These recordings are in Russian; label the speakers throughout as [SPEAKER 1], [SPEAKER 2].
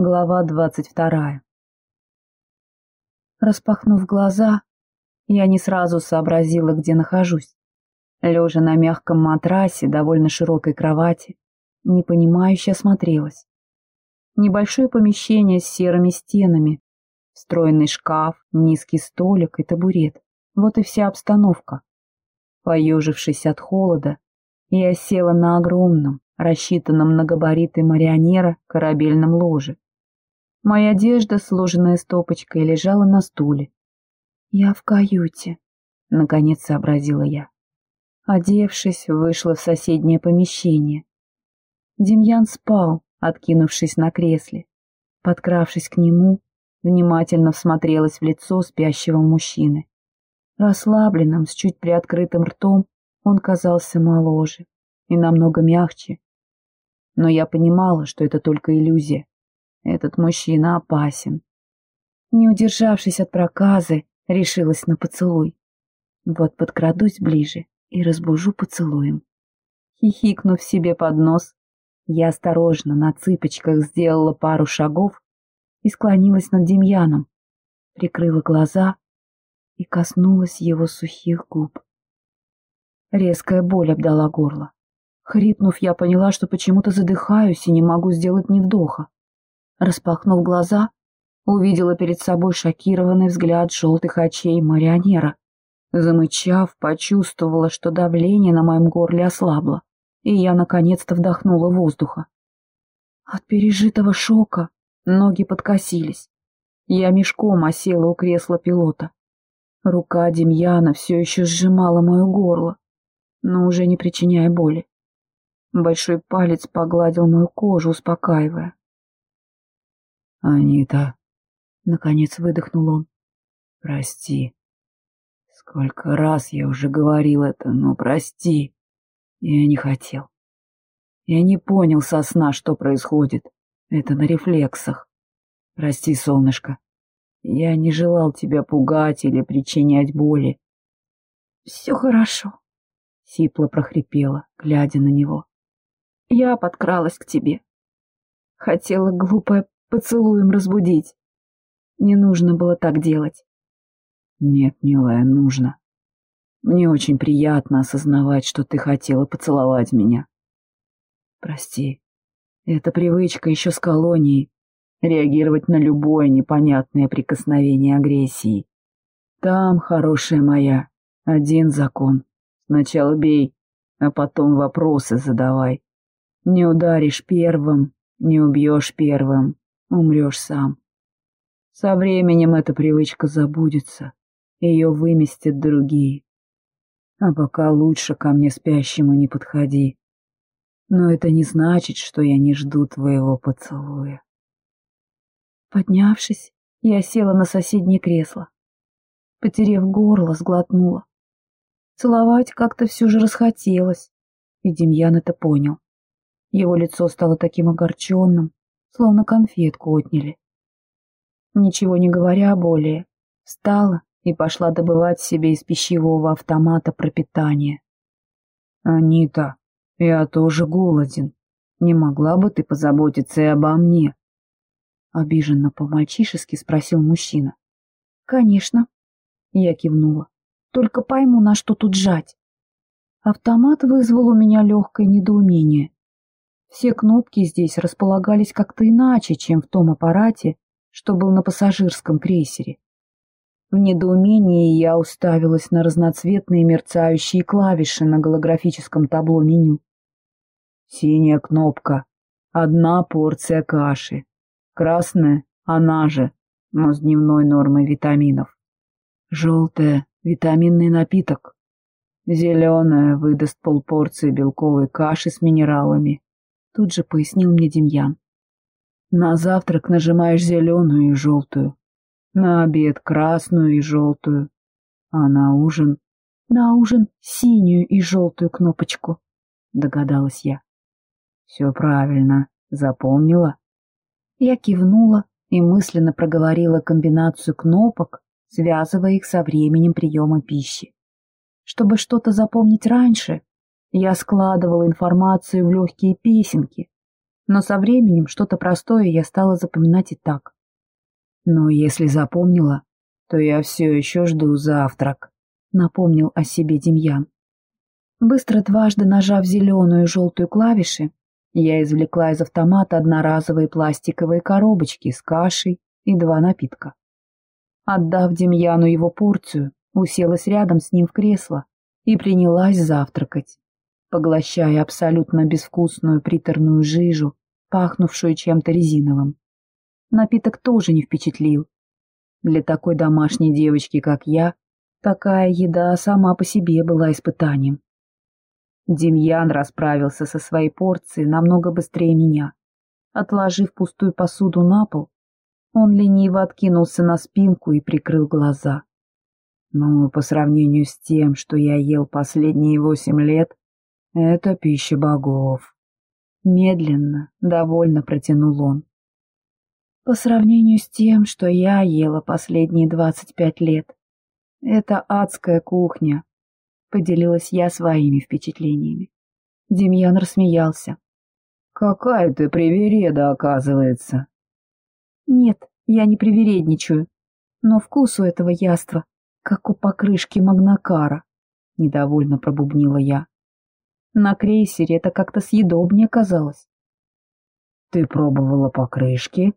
[SPEAKER 1] Глава двадцать вторая. Распахнув глаза, я не сразу сообразила, где нахожусь. Лежа на мягком матрасе довольно широкой кровати, непонимающе осмотрелась. Небольшое помещение с серыми стенами, встроенный шкаф, низкий столик и табурет. Вот и вся обстановка. Поежившись от холода, я села на огромном, рассчитанном на габариты марионера корабельном ложе. Моя одежда, сложенная стопочкой, лежала на стуле. «Я в каюте», — наконец сообразила я. Одевшись, вышла в соседнее помещение. Демьян спал, откинувшись на кресле. Подкравшись к нему, внимательно всмотрелась в лицо спящего мужчины. Расслабленным, с чуть приоткрытым ртом, он казался моложе и намного мягче. Но я понимала, что это только иллюзия. Этот мужчина опасен. Не удержавшись от проказы, решилась на поцелуй. Вот подкрадусь ближе и разбужу поцелуем. Хихикнув себе под нос, я осторожно на цыпочках сделала пару шагов и склонилась над Демьяном, прикрыла глаза и коснулась его сухих губ. Резкая боль обдала горло. Хрипнув, я поняла, что почему-то задыхаюсь и не могу сделать ни вдоха. Распахнув глаза, увидела перед собой шокированный взгляд желтых очей марионера. Замычав, почувствовала, что давление на моем горле ослабло, и я наконец-то вдохнула воздуха. От пережитого шока ноги подкосились. Я мешком осела у кресла пилота. Рука Демьяна все еще сжимала мое горло, но уже не причиняя боли. Большой палец погладил мою кожу, успокаивая.
[SPEAKER 2] «Анита», —
[SPEAKER 1] наконец выдохнул он, —
[SPEAKER 2] «прости. Сколько раз я уже говорил это, но прости. Я не хотел. Я не понял со сна, что происходит. Это на рефлексах. Прости, солнышко. Я не желал тебя пугать или причинять боли.
[SPEAKER 1] Все хорошо, — сипло прохрипела, глядя на него. Я подкралась к тебе. Хотела глупая поцелуем разбудить. Не нужно было так делать.
[SPEAKER 2] Нет, милая, нужно. Мне очень приятно осознавать, что ты хотела поцеловать меня. Прости, это привычка еще с колонией, реагировать на любое непонятное прикосновение агрессии. Там, хорошая моя, один закон. Сначала бей, а потом вопросы задавай. Не ударишь первым, не убьешь первым, умрешь сам. Со временем эта привычка забудется, ее выместят другие. А пока лучше ко мне спящему не подходи. Но это не значит, что я не жду твоего поцелуя.
[SPEAKER 1] Поднявшись, я села на соседнее кресло. Потерев горло, сглотнула. Целовать как-то все же расхотелось, и Демьян это понял. Его лицо стало таким огорченным, словно конфетку отняли. Ничего не говоря более, встала и пошла добывать себе из пищевого автомата пропитание.
[SPEAKER 2] «Анита, я тоже голоден. Не могла бы ты позаботиться и обо мне?»
[SPEAKER 1] Обиженно по-мальчишески спросил мужчина. «Конечно». Я кивнула. «Только пойму, на что тут жать». Автомат вызвал у меня легкое недоумение. Все кнопки здесь располагались как-то иначе, чем в том аппарате, что был на пассажирском крейсере. В недоумении я уставилась на разноцветные мерцающие клавиши на голографическом табло меню.
[SPEAKER 2] Синяя кнопка. Одна порция каши. Красная, она же, но с дневной нормой витаминов. Желтая — витаминный напиток. Зеленая выдаст полпорции белковой каши с минералами
[SPEAKER 1] тут же пояснил мне Демьян.
[SPEAKER 2] На завтрак нажимаешь зеленую и желтую, на обед красную и желтую, а на ужин...
[SPEAKER 1] На ужин синюю и желтую кнопочку, догадалась я.
[SPEAKER 2] Все правильно, запомнила?
[SPEAKER 1] Я кивнула и мысленно проговорила комбинацию кнопок, связывая их со временем приема пищи. Чтобы что-то запомнить раньше, я складывала информацию в легкие песенки, Но со временем что-то простое я стала запоминать и так.
[SPEAKER 2] Но если запомнила, то я все еще жду завтрак, напомнил о себе Демьян.
[SPEAKER 1] Быстро дважды нажав зеленую и желтую клавиши, я извлекла из автомата одноразовые пластиковые коробочки с кашей и два напитка. Отдав Демьяну его порцию, уселась рядом с ним в кресло и принялась завтракать, поглощая абсолютно безвкусную приторную жижу, пахнувшую чем-то резиновым. Напиток тоже не впечатлил. Для такой домашней девочки, как я, такая еда сама по себе была испытанием. Демьян расправился со своей порцией намного быстрее меня. Отложив пустую посуду на пол, он лениво откинулся на спинку и прикрыл глаза. Но по сравнению с тем, что я ел последние восемь лет, это пища богов. Медленно, довольно протянул он. По сравнению с тем, что я ела последние двадцать пять лет, это адская кухня, поделилась я своими впечатлениями. Демьян рассмеялся. «Какая ты привереда, оказывается!» «Нет, я не привередничаю, но вкус у этого яства, как у покрышки Магнакара», — недовольно пробубнила я. На крейсере это как-то съедобнее казалось. «Ты пробовала покрышки?»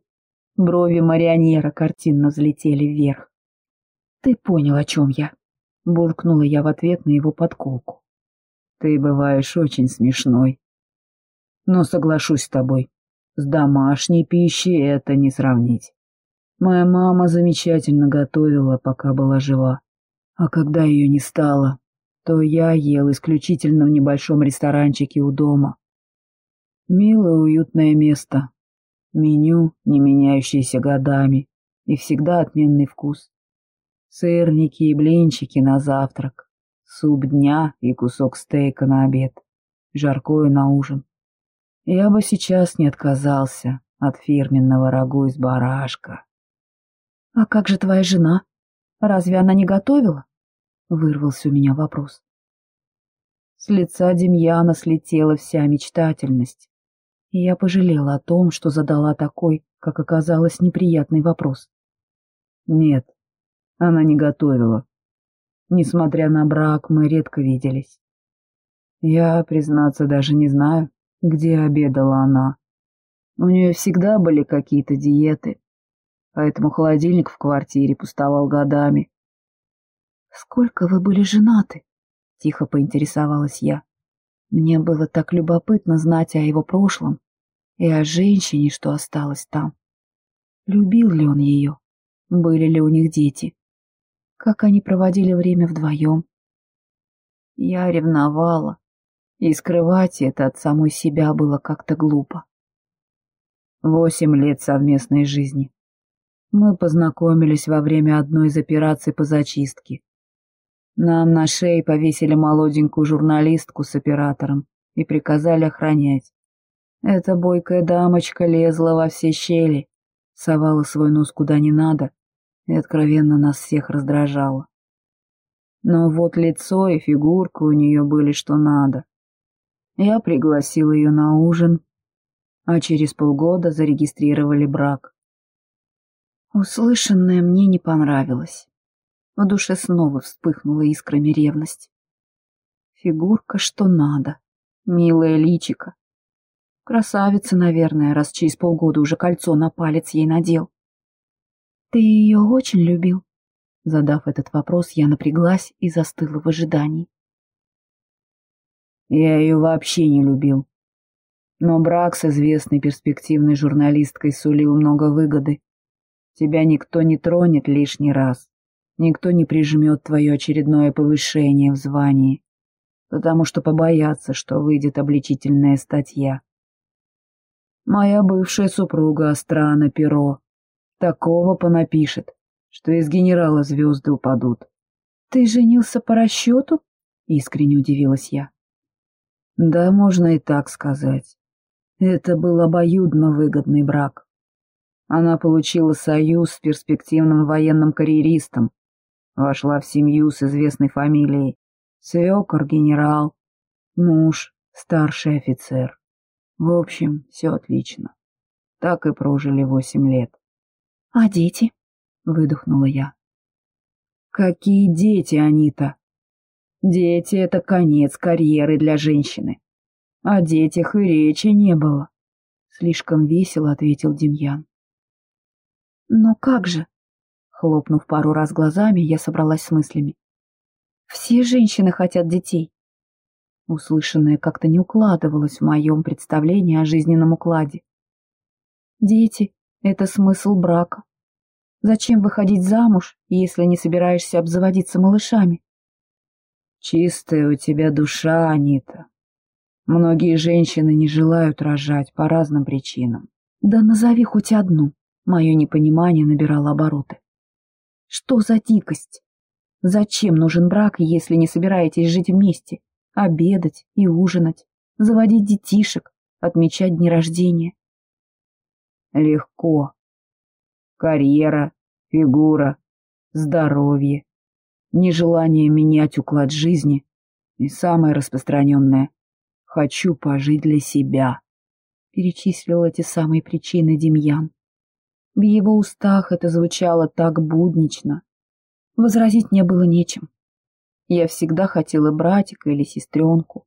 [SPEAKER 1] Брови марионера картинно взлетели вверх. «Ты понял, о чем я?» — буркнула я в ответ на его подколку. «Ты бываешь очень смешной. Но соглашусь с тобой, с домашней пищей это не сравнить. Моя мама замечательно готовила, пока была жива. А когда ее не стало, то я ел исключительно в небольшом ресторанчике у дома. Милое уютное место. Меню, не меняющееся годами, и всегда отменный вкус. Сырники и блинчики на завтрак, суп дня и кусок стейка на обед, жаркое на ужин. Я бы сейчас не отказался от фирменного рагу из барашка. — А как же твоя жена? Разве она не готовила? — вырвался у меня вопрос. С лица Демьяна слетела вся мечтательность, и я пожалела о том, что задала такой, как оказалось, неприятный вопрос. Нет, она не готовила. Несмотря на брак, мы редко виделись. Я, признаться, даже не знаю, где обедала она. У нее всегда были какие-то диеты, поэтому холодильник в квартире пустовал годами. «Сколько вы были женаты?» — тихо поинтересовалась я. Мне было так любопытно знать о его прошлом и о женщине, что осталась там. Любил ли он ее? Были ли у них дети? как они проводили время вдвоем. Я ревновала, и скрывать это от самой себя было как-то глупо. Восемь лет совместной жизни. Мы познакомились во время одной из операций по зачистке. Нам на шее повесили молоденькую журналистку с оператором и приказали охранять. Эта бойкая дамочка лезла во все щели, совала свой нос куда не надо и откровенно нас всех раздражало. Но вот лицо и фигурка у нее были что надо. Я пригласил ее на ужин, а через полгода зарегистрировали брак. Услышанное мне не понравилось. В душе снова вспыхнула искрами ревность. Фигурка что надо, милая личика. Красавица, наверное, раз через полгода уже кольцо на палец ей надел. «Ты ее очень любил?» Задав этот вопрос, я напряглась и застыла в ожидании. Я ее вообще не любил. Но брак с известной перспективной журналисткой сулил много выгоды. Тебя никто не тронет лишний раз. Никто не прижмет твое очередное повышение в звании, потому что побоятся, что выйдет обличительная статья. Моя бывшая супруга остра на перо, Такого понапишет, что из генерала звезды упадут. «Ты женился по расчету?» — искренне удивилась я. «Да, можно и так сказать. Это был обоюдно выгодный брак. Она получила союз с перспективным военным карьеристом, вошла в семью с известной фамилией, свекор генерал, муж старший офицер.
[SPEAKER 2] В общем, все отлично. Так и прожили восемь лет.
[SPEAKER 1] — А дети? — выдохнула я.
[SPEAKER 2] — Какие дети, Анита? Дети — это конец карьеры для женщины. О детях и речи не было. Слишком весело ответил Демьян.
[SPEAKER 1] Но как же? Хлопнув пару раз глазами, я собралась с мыслями. Все женщины хотят детей. Услышанное как-то не укладывалось в моем представлении о жизненном укладе. Дети — это смысл брака. Зачем выходить замуж, если не собираешься обзаводиться малышами?
[SPEAKER 2] Чистая у тебя душа, Анита. Многие женщины не желают рожать по разным причинам.
[SPEAKER 1] Да назови хоть одну. Мое непонимание набирало обороты. Что за дикость? Зачем нужен брак, если не собираетесь жить вместе, обедать и ужинать, заводить детишек, отмечать дни рождения?
[SPEAKER 2] Легко. Карьера, фигура, здоровье, нежелание менять уклад жизни и самое распространенное — «хочу пожить для себя», — перечислил эти самые причины Демьян. В его устах это звучало так буднично. Возразить не было нечем. Я всегда хотела братика или сестренку.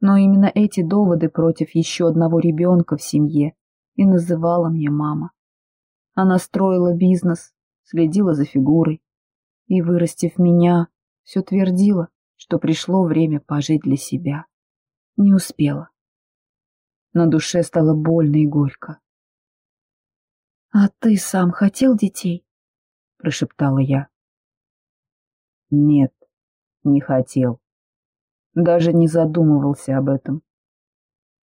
[SPEAKER 2] Но именно эти доводы против еще одного ребенка в семье и называла мне мама. Она строила бизнес, следила за фигурой, и, вырастив меня, все твердила, что пришло время пожить для себя. Не успела. На душе стало больно и горько.
[SPEAKER 1] — А ты сам хотел детей? — прошептала я.
[SPEAKER 2] — Нет, не хотел. Даже не задумывался об этом.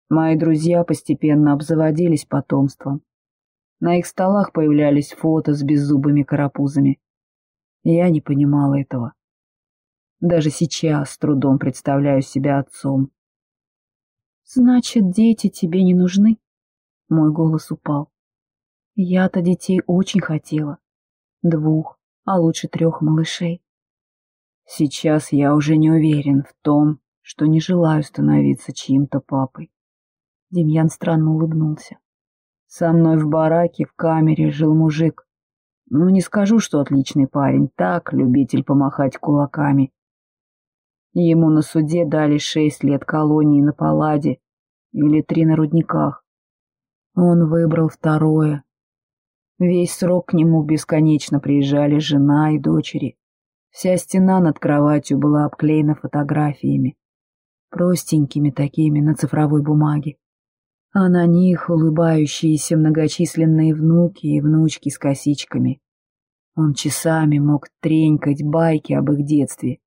[SPEAKER 2] Мои друзья постепенно обзаводились потомством. На их столах появлялись фото с беззубыми карапузами. Я не понимала этого. Даже сейчас с трудом представляю себя отцом.
[SPEAKER 1] «Значит, дети тебе не нужны?» Мой голос упал. Я-то детей очень хотела. Двух, а лучше трех малышей.
[SPEAKER 2] Сейчас я уже не уверен в том, что не желаю становиться чьим-то папой.
[SPEAKER 1] Демьян странно улыбнулся.
[SPEAKER 2] Со мной в бараке в камере жил мужик, ну, не скажу, что отличный парень, так, любитель помахать кулаками. Ему на суде дали шесть лет колонии на Палладе или три на рудниках. Он выбрал второе. Весь срок к нему бесконечно приезжали жена и дочери. Вся стена над кроватью была обклеена фотографиями, простенькими такими на цифровой бумаге а на них улыбающиеся многочисленные внуки и внучки с косичками. Он часами мог тренькать байки об их детстве.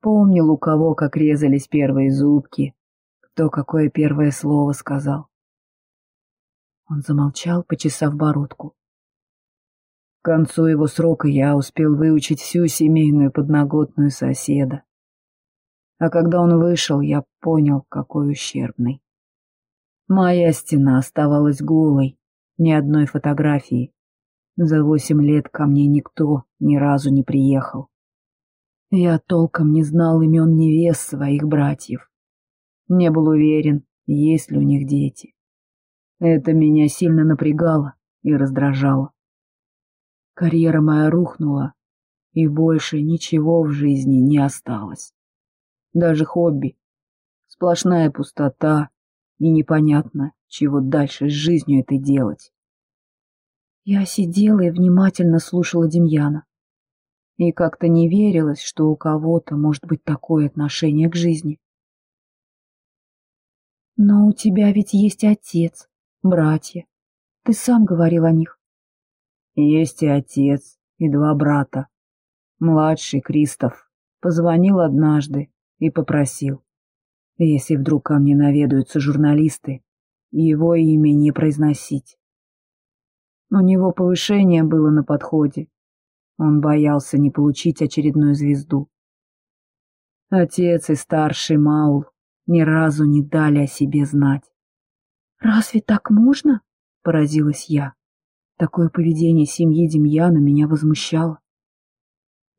[SPEAKER 2] Помнил, у кого как резались первые зубки, кто какое первое слово сказал. Он замолчал, почесав бородку. К концу его срока я успел выучить всю семейную подноготную соседа. А когда он вышел, я понял, какой ущербный. Моя стена оставалась голой, ни одной фотографии. За восемь лет ко мне никто ни разу не приехал. Я толком не знал имен невест своих братьев. Не был уверен, есть ли у них дети. Это меня сильно напрягало и раздражало. Карьера моя рухнула, и больше ничего в жизни не осталось. Даже хобби. Сплошная пустота и непонятно, чего дальше с жизнью этой делать.
[SPEAKER 1] Я сидела и внимательно слушала Демьяна.
[SPEAKER 2] И как-то не верилось, что у кого-то может быть такое отношение к жизни.
[SPEAKER 1] Но у тебя ведь есть отец, братья. Ты сам говорил о них.
[SPEAKER 2] Есть и отец, и два брата. Младший, Кристоф, позвонил однажды и попросил. Если вдруг ко мне наведаются журналисты, его имя не произносить. У него повышение было на подходе. Он боялся не получить очередную звезду. Отец и старший Маул ни разу не дали о себе знать.
[SPEAKER 1] «Разве так можно?» — поразилась я. Такое поведение семьи Демьяна меня возмущало.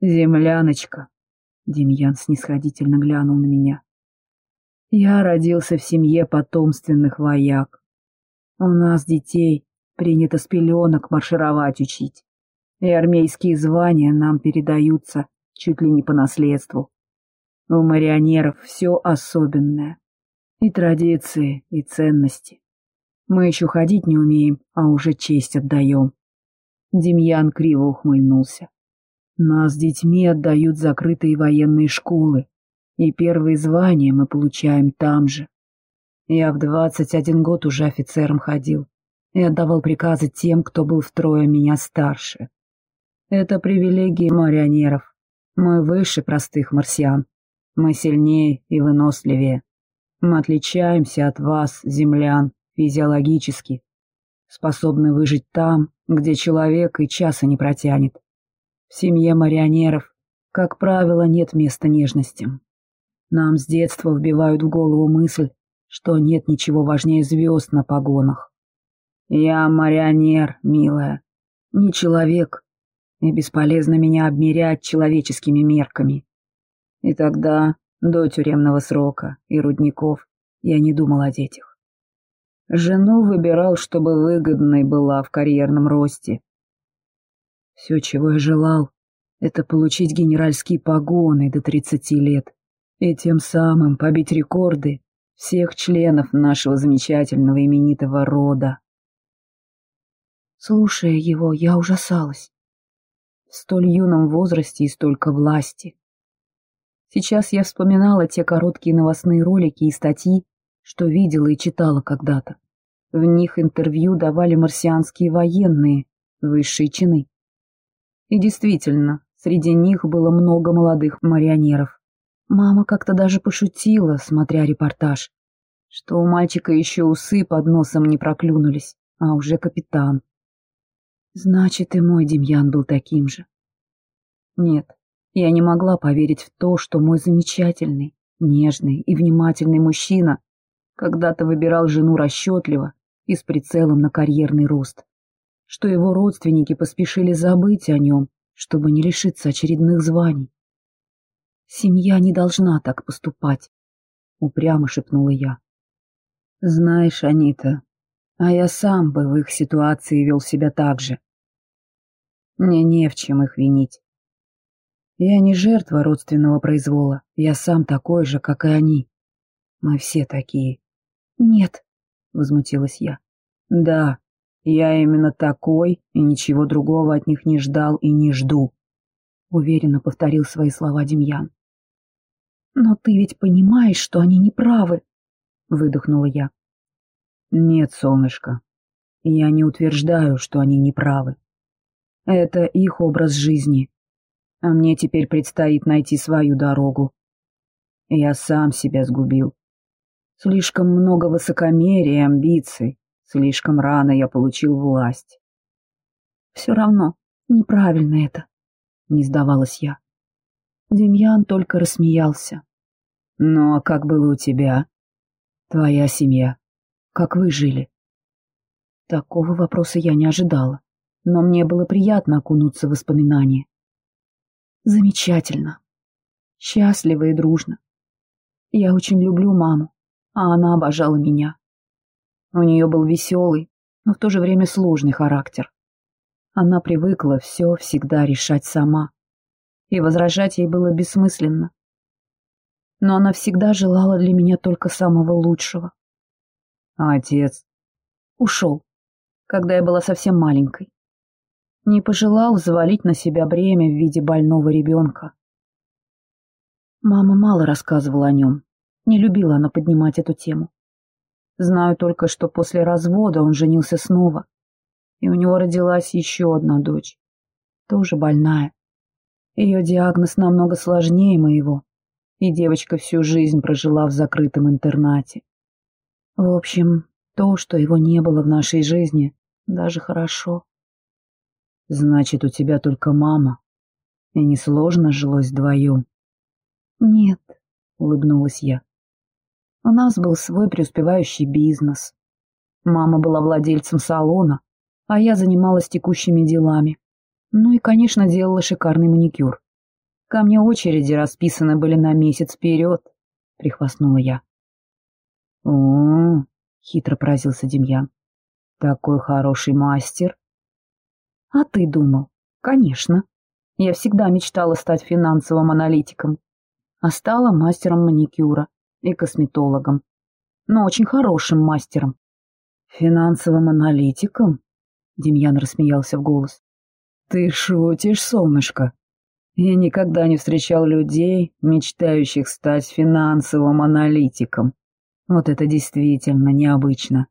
[SPEAKER 2] «Земляночка!» — Демьян снисходительно глянул на меня. Я родился в семье потомственных вояк. У нас детей принято с пеленок маршировать учить, и армейские звания нам передаются чуть ли не по наследству. У марионеров все особенное. И традиции, и ценности. Мы еще ходить не умеем, а уже честь отдаем. Демьян криво ухмыльнулся. Нас детьми отдают закрытые военные школы, и первые звания мы получаем там же. Я в двадцать один год уже офицером ходил и отдавал приказы тем, кто был втрое меня старше. Это привилегии марионеров. Мы выше простых марсиан. Мы сильнее и выносливее. Мы отличаемся от вас, землян, физиологически. Способны выжить там, где человек и часа не протянет. В семье марионеров, как правило, нет места нежностям. Нам с детства вбивают в голову мысль, что нет ничего важнее звезд на погонах. Я марионер, милая, не человек, и бесполезно меня обмерять человеческими мерками. И тогда, до тюремного срока и рудников, я не думал о детях. Жену выбирал, чтобы выгодной была в карьерном росте. Все, чего я желал, это получить генеральские погоны до тридцати лет и тем самым побить рекорды всех членов нашего замечательного именитого рода. Слушая его, я ужасалась. В столь юном возрасте и столько власти. Сейчас я вспоминала те короткие новостные ролики и статьи, что видела и читала когда-то. В них интервью давали марсианские военные, высшие чины. И действительно, среди них было много молодых марионеров. Мама как-то даже пошутила, смотря репортаж, что у мальчика еще усы под носом не проклюнулись, а уже капитан. Значит, и мой Демьян был таким же. Нет, я не могла поверить в то, что мой замечательный, нежный и внимательный мужчина когда-то выбирал жену расчетливо и с прицелом на карьерный рост, что его родственники поспешили забыть о нем, чтобы не лишиться очередных званий. Семья не должна так поступать, — упрямо шепнула я. Знаешь, Анита, а я сам бы в их ситуации вел себя так же. Мне не в чем их винить. Я не жертва родственного произвола, я сам такой же, как и они. Мы все такие. Нет, — возмутилась я. Да, я именно такой и ничего другого от них не ждал и не жду, — уверенно повторил свои слова Демьян. «Но ты ведь понимаешь, что они не правы», — выдохнула я. «Нет, солнышко, я не утверждаю, что они не правы. Это их образ жизни, а мне теперь предстоит найти свою дорогу. Я сам себя сгубил. Слишком много высокомерия амбиций, слишком рано я получил власть. Все равно неправильно это, — не сдавалась я. Демьян только рассмеялся. «Ну, а как было у тебя? Твоя семья? Как вы жили?» Такого вопроса я не ожидала, но мне было приятно окунуться в воспоминания. Замечательно. Счастливо и дружно. Я очень люблю маму, а она обожала меня. У нее был веселый, но в то же время сложный характер. Она привыкла все всегда решать сама и возражать ей было бессмысленно. Но она всегда желала для меня только самого лучшего. А отец ушел, когда я была совсем маленькой. Не пожелал завалить на себя бремя в виде больного ребенка. Мама мало рассказывала о нем, не любила она поднимать эту тему. Знаю только, что после развода он женился снова, и у него родилась еще одна дочь, тоже больная. Ее диагноз намного сложнее моего, и девочка всю жизнь прожила в закрытом интернате. В общем, то, что его не было в нашей жизни, даже хорошо. Значит, у тебя только мама, и несложно жилось вдвоем. Нет, улыбнулась я. У нас был свой преуспевающий бизнес. Мама была владельцем салона, а я занималась текущими делами. Ну и, конечно, делала шикарный маникюр. Ко мне очереди расписаны были на месяц вперед, — прихвастнула я.
[SPEAKER 1] О, хитро поразился Демьян. Такой хороший мастер. А ты думал? Конечно. Я всегда мечтала стать финансовым аналитиком, а стала мастером маникюра и косметологом. Но очень хорошим мастером. Финансовым аналитиком? Демьян рассмеялся в голос. Ты шутишь, солнышко? Я никогда не встречал людей, мечтающих стать финансовым аналитиком. Вот это действительно необычно.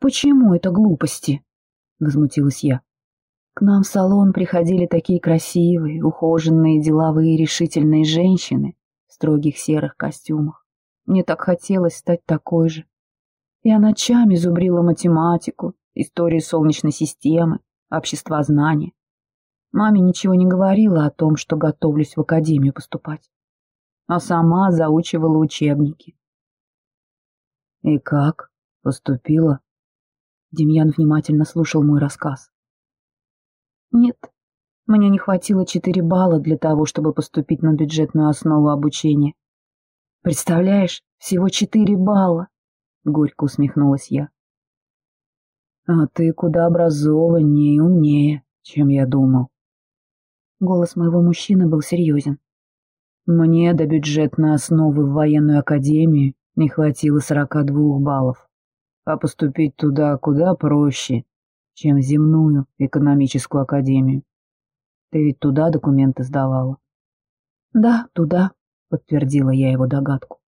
[SPEAKER 1] Почему это глупости? Возмутилась я. К нам в салон приходили такие красивые, ухоженные, деловые, решительные женщины в строгих серых костюмах. Мне так хотелось стать такой же. Я ночами зубрила математику, историю Солнечной системы, общество знания. Маме ничего не говорила о том, что готовлюсь в академию поступать, а сама заучивала учебники. «И как? Поступила?» Демьян внимательно слушал мой рассказ. «Нет, мне не хватило четыре балла для того, чтобы поступить на бюджетную основу обучения. Представляешь, всего четыре балла!» — горько усмехнулась я. «А ты куда образованнее и умнее, чем я думал». Голос моего мужчины был серьезен. «Мне до бюджетной основы в военную академию не хватило сорока двух баллов, а поступить туда куда проще, чем в земную экономическую академию. Ты ведь туда документы сдавала?» «Да, туда», — подтвердила я его догадку.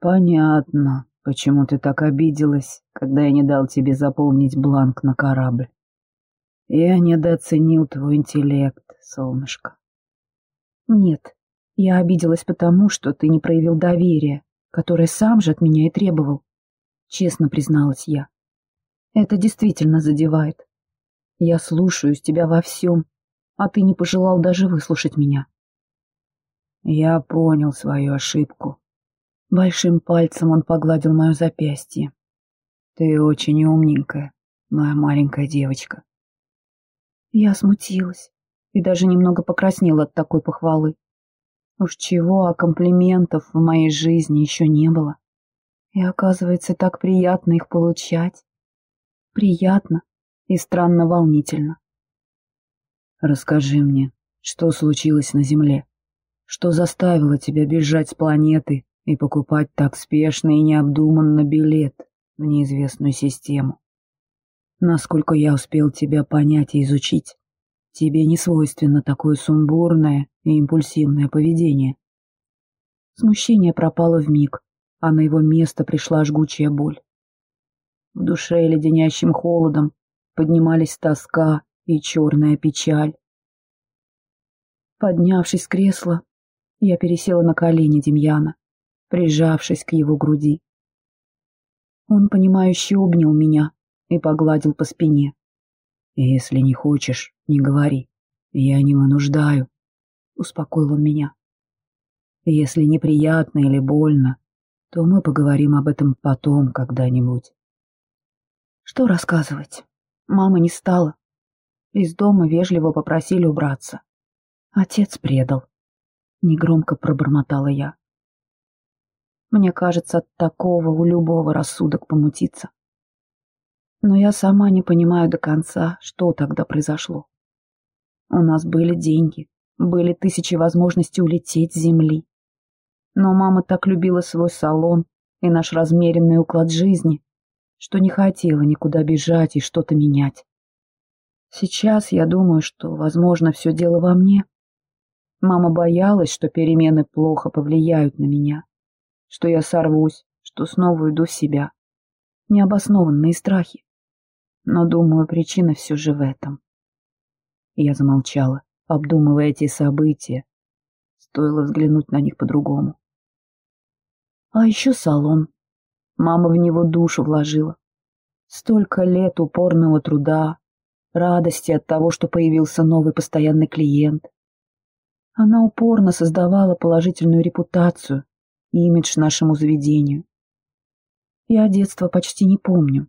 [SPEAKER 1] «Понятно», Почему ты так обиделась, когда я не дал тебе заполнить бланк на корабль? Я недооценил твой интеллект, солнышко. Нет, я обиделась потому, что ты не проявил доверия, которое сам же от меня и требовал. Честно призналась я. Это действительно задевает. Я слушаюсь тебя во всем, а ты не пожелал даже выслушать меня. Я понял свою ошибку, Большим пальцем он погладил мое запястье. «Ты очень умненькая, моя маленькая девочка». Я смутилась и даже немного покраснела от такой похвалы. Уж чего, а комплиментов в моей жизни еще не было. И оказывается, так приятно их получать. Приятно и странно волнительно. Расскажи мне, что случилось на Земле? Что заставило тебя бежать с планеты и покупать так спешно и необдуманно билет в неизвестную систему. Насколько я успел тебя понять и изучить, тебе не свойственно такое сумбурное и импульсивное поведение. Смущение пропало в миг, а на его место пришла жгучая боль. В душе леденящим холодом поднимались тоска и черная печаль. Поднявшись с кресла, я пересела на колени Демьяна прижавшись к его груди. Он, понимающе обнял меня и погладил по спине. «Если не хочешь, не говори. Я не вынуждаю», — успокоил он меня. «Если неприятно или больно, то мы поговорим об этом потом когда-нибудь». Что рассказывать? Мама не стала. Из дома вежливо попросили убраться. Отец предал. Негромко пробормотала я. Мне кажется, от такого у любого рассудок помутится. Но я сама не понимаю до конца, что тогда произошло. У нас были деньги, были тысячи возможностей улететь с земли. Но мама так любила свой салон и наш размеренный уклад жизни, что не хотела никуда бежать и что-то менять. Сейчас я думаю, что, возможно, все дело во мне. Мама боялась, что перемены плохо повлияют на меня что я сорвусь, что снова уйду в себя. Необоснованные страхи. Но, думаю, причина все же в этом. Я замолчала, обдумывая эти события. Стоило взглянуть на них по-другому. А еще салон. Мама в него душу вложила. Столько лет упорного труда, радости от того, что появился новый постоянный клиент. Она упорно создавала положительную репутацию, имидж нашему заведению. Я детства почти не помню,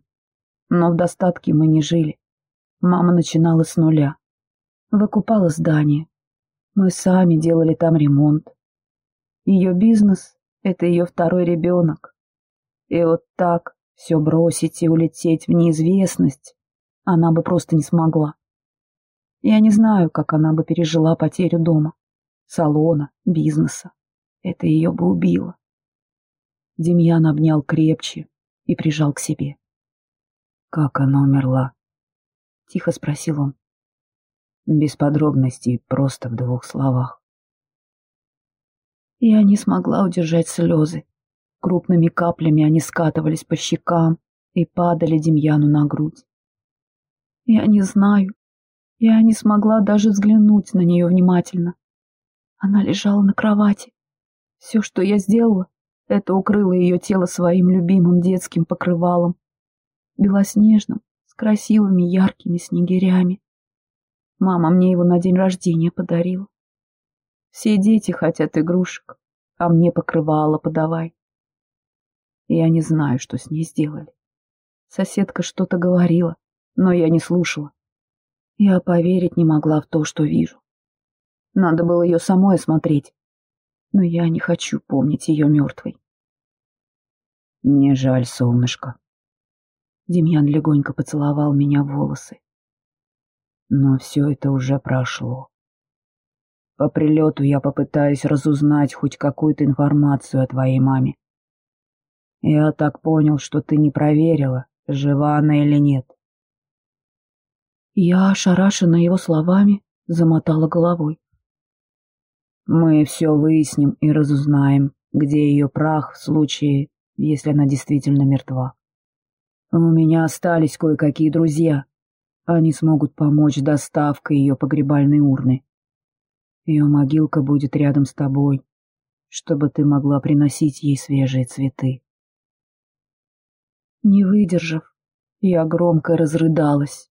[SPEAKER 1] но в достатке мы не жили. Мама начинала с нуля. Выкупала здание. Мы сами делали там ремонт. Ее бизнес — это ее второй ребенок. И вот так все бросить и улететь в неизвестность она бы просто не смогла. Я не знаю, как она бы пережила потерю дома, салона, бизнеса. Это ее бы убило. Демьян обнял крепче и прижал к себе.
[SPEAKER 2] «Как она умерла?»
[SPEAKER 1] — тихо спросил он.
[SPEAKER 2] Без подробностей, просто в двух словах.
[SPEAKER 1] Я не смогла удержать слезы. Крупными каплями они скатывались по щекам и падали Демьяну на грудь. Я не знаю. Я не смогла даже взглянуть на нее внимательно. Она лежала на кровати. Все, что я сделала, это укрыло ее тело своим любимым детским покрывалом, белоснежным, с красивыми яркими снегирями. Мама мне его на день рождения подарила. Все дети хотят игрушек, а мне покрывало подавай. Я не знаю, что с ней сделали. Соседка что-то говорила, но я не слушала. Я поверить не могла в то, что вижу. Надо было ее самой осмотреть, но я не хочу помнить ее мертвой.
[SPEAKER 2] Мне жаль, солнышко.
[SPEAKER 1] Демьян легонько поцеловал меня в волосы.
[SPEAKER 2] Но все это уже прошло. По прилету я попытаюсь разузнать хоть какую-то информацию о твоей маме. Я так понял, что ты не проверила, жива она или нет.
[SPEAKER 1] Я, ошарашена его словами, замотала головой.
[SPEAKER 2] Мы все выясним и разузнаем, где ее прах в случае, если она действительно мертва. У меня остались кое-какие друзья. Они смогут помочь доставкой ее погребальной урны. Ее могилка будет рядом с тобой, чтобы ты могла приносить ей свежие цветы.
[SPEAKER 1] Не выдержав, я громко разрыдалась.